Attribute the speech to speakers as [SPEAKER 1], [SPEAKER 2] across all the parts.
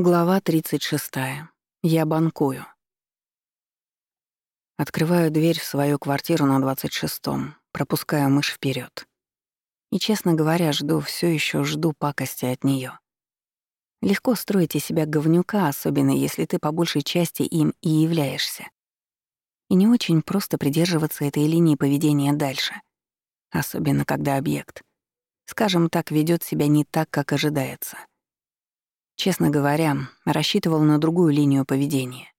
[SPEAKER 1] Глава 36. Я банкую. Открываю дверь в свою квартиру на 26-м, пропускаю мышь вперед. И, честно говоря, жду, все еще жду пакости от нее. Легко строить из себя говнюка, особенно если ты по большей части им и являешься. И не очень просто придерживаться этой линии поведения дальше. Особенно когда объект, скажем так, ведет себя не так, как ожидается — Честно говоря, рассчитывал на другую линию поведения.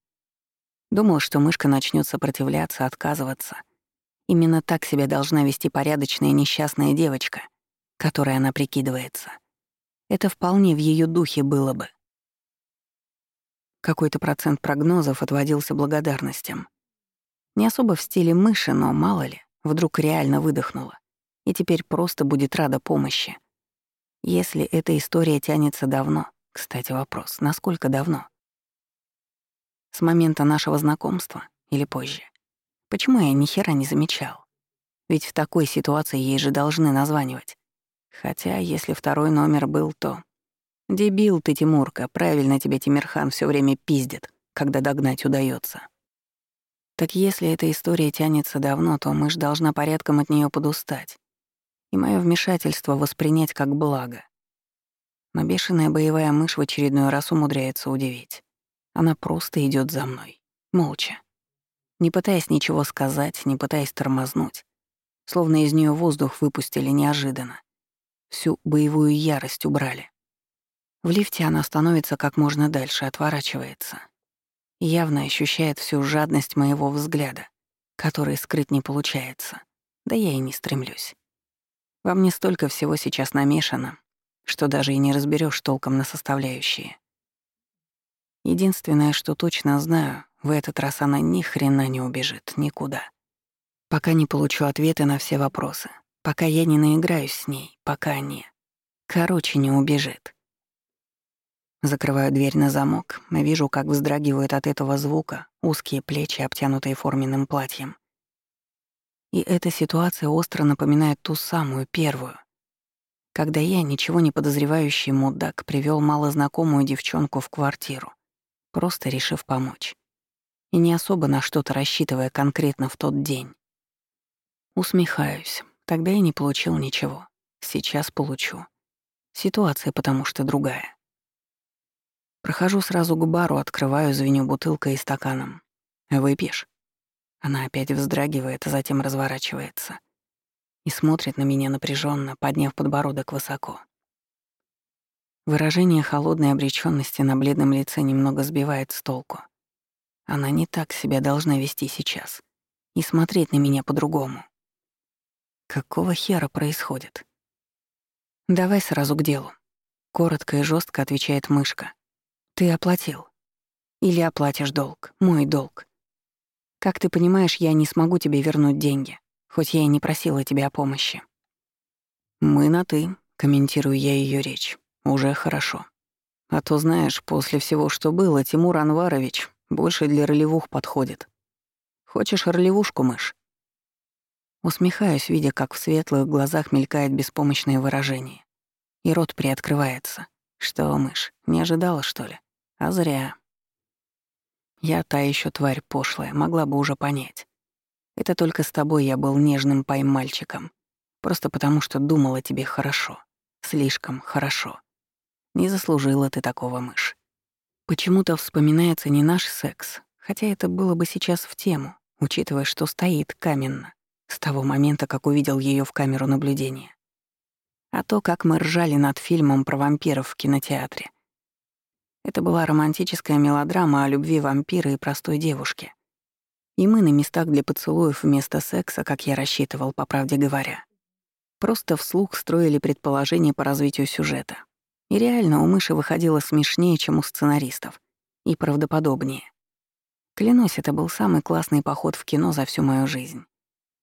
[SPEAKER 1] Думал, что мышка начнет сопротивляться, отказываться. Именно так себя должна вести порядочная несчастная девочка, которой она прикидывается. Это вполне в ее духе было бы. Какой-то процент прогнозов отводился благодарностям. Не особо в стиле мыши, но мало ли, вдруг реально выдохнула. И теперь просто будет рада помощи. Если эта история тянется давно, кстати, вопрос, насколько давно? С момента нашего знакомства или позже? Почему я ни хера не замечал? Ведь в такой ситуации ей же должны названивать. Хотя, если второй номер был, то... Дебил ты, Тимурка, правильно тебя Тимирхан все время пиздит, когда догнать удается. Так если эта история тянется давно, то мышь должна порядком от нее подустать и мое вмешательство воспринять как благо. Но бешеная боевая мышь в очередной раз умудряется удивить. Она просто идет за мной. Молча. Не пытаясь ничего сказать, не пытаясь тормознуть. Словно из нее воздух выпустили неожиданно. Всю боевую ярость убрали. В лифте она становится как можно дальше, отворачивается. Явно ощущает всю жадность моего взгляда, который скрыть не получается. Да я и не стремлюсь. Во мне столько всего сейчас намешано, что даже и не разберешь толком на составляющие. Единственное, что точно знаю, в этот раз она ни хрена не убежит никуда. Пока не получу ответы на все вопросы, пока я не наиграюсь с ней, пока не. Короче, не убежит. Закрываю дверь на замок, вижу, как вздрагивают от этого звука узкие плечи, обтянутые форменным платьем. И эта ситуация остро напоминает ту самую первую, когда я, ничего не подозревающий мудак, привел малознакомую девчонку в квартиру, просто решив помочь. И не особо на что-то рассчитывая конкретно в тот день. Усмехаюсь. Тогда я не получил ничего. Сейчас получу. Ситуация потому что другая. Прохожу сразу к бару, открываю, звеню бутылкой и стаканом. «Выпьешь?» Она опять вздрагивает, а затем разворачивается и смотрит на меня напряженно, подняв подбородок высоко. Выражение холодной обречённости на бледном лице немного сбивает с толку. Она не так себя должна вести сейчас и смотреть на меня по-другому. Какого хера происходит? Давай сразу к делу. Коротко и жестко отвечает мышка. Ты оплатил. Или оплатишь долг, мой долг. Как ты понимаешь, я не смогу тебе вернуть деньги хоть я и не просила тебя о помощи. «Мы на «ты», — комментирую я ее речь. «Уже хорошо. А то, знаешь, после всего, что было, Тимур Анварович больше для ролевух подходит. Хочешь ролевушку, мышь?» Усмехаюсь, видя, как в светлых глазах мелькает беспомощное выражение. И рот приоткрывается. Что, мышь, не ожидала, что ли? А зря. Я та еще тварь пошлая, могла бы уже понять. Это только с тобой я был нежным поймальчиком. Просто потому, что думала тебе хорошо. Слишком хорошо. Не заслужила ты такого, мышь. Почему-то вспоминается не наш секс, хотя это было бы сейчас в тему, учитывая, что стоит каменно, с того момента, как увидел ее в камеру наблюдения. А то, как мы ржали над фильмом про вампиров в кинотеатре. Это была романтическая мелодрама о любви вампира и простой девушки. И мы на местах для поцелуев вместо секса, как я рассчитывал, по правде говоря. Просто вслух строили предположения по развитию сюжета. И реально у мыши выходило смешнее, чем у сценаристов. И правдоподобнее. Клянусь, это был самый классный поход в кино за всю мою жизнь.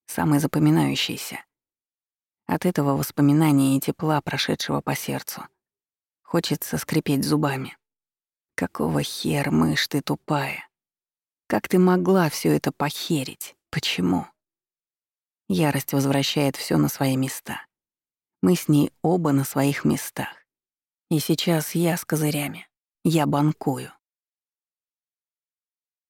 [SPEAKER 1] Самый запоминающийся. От этого воспоминания и тепла, прошедшего по сердцу. Хочется скрипеть зубами. Какого хер, мышь ты тупая? Как ты могла все это похерить? Почему? Ярость возвращает все на свои места. Мы с ней оба на своих местах. И сейчас я с козырями. Я банкую.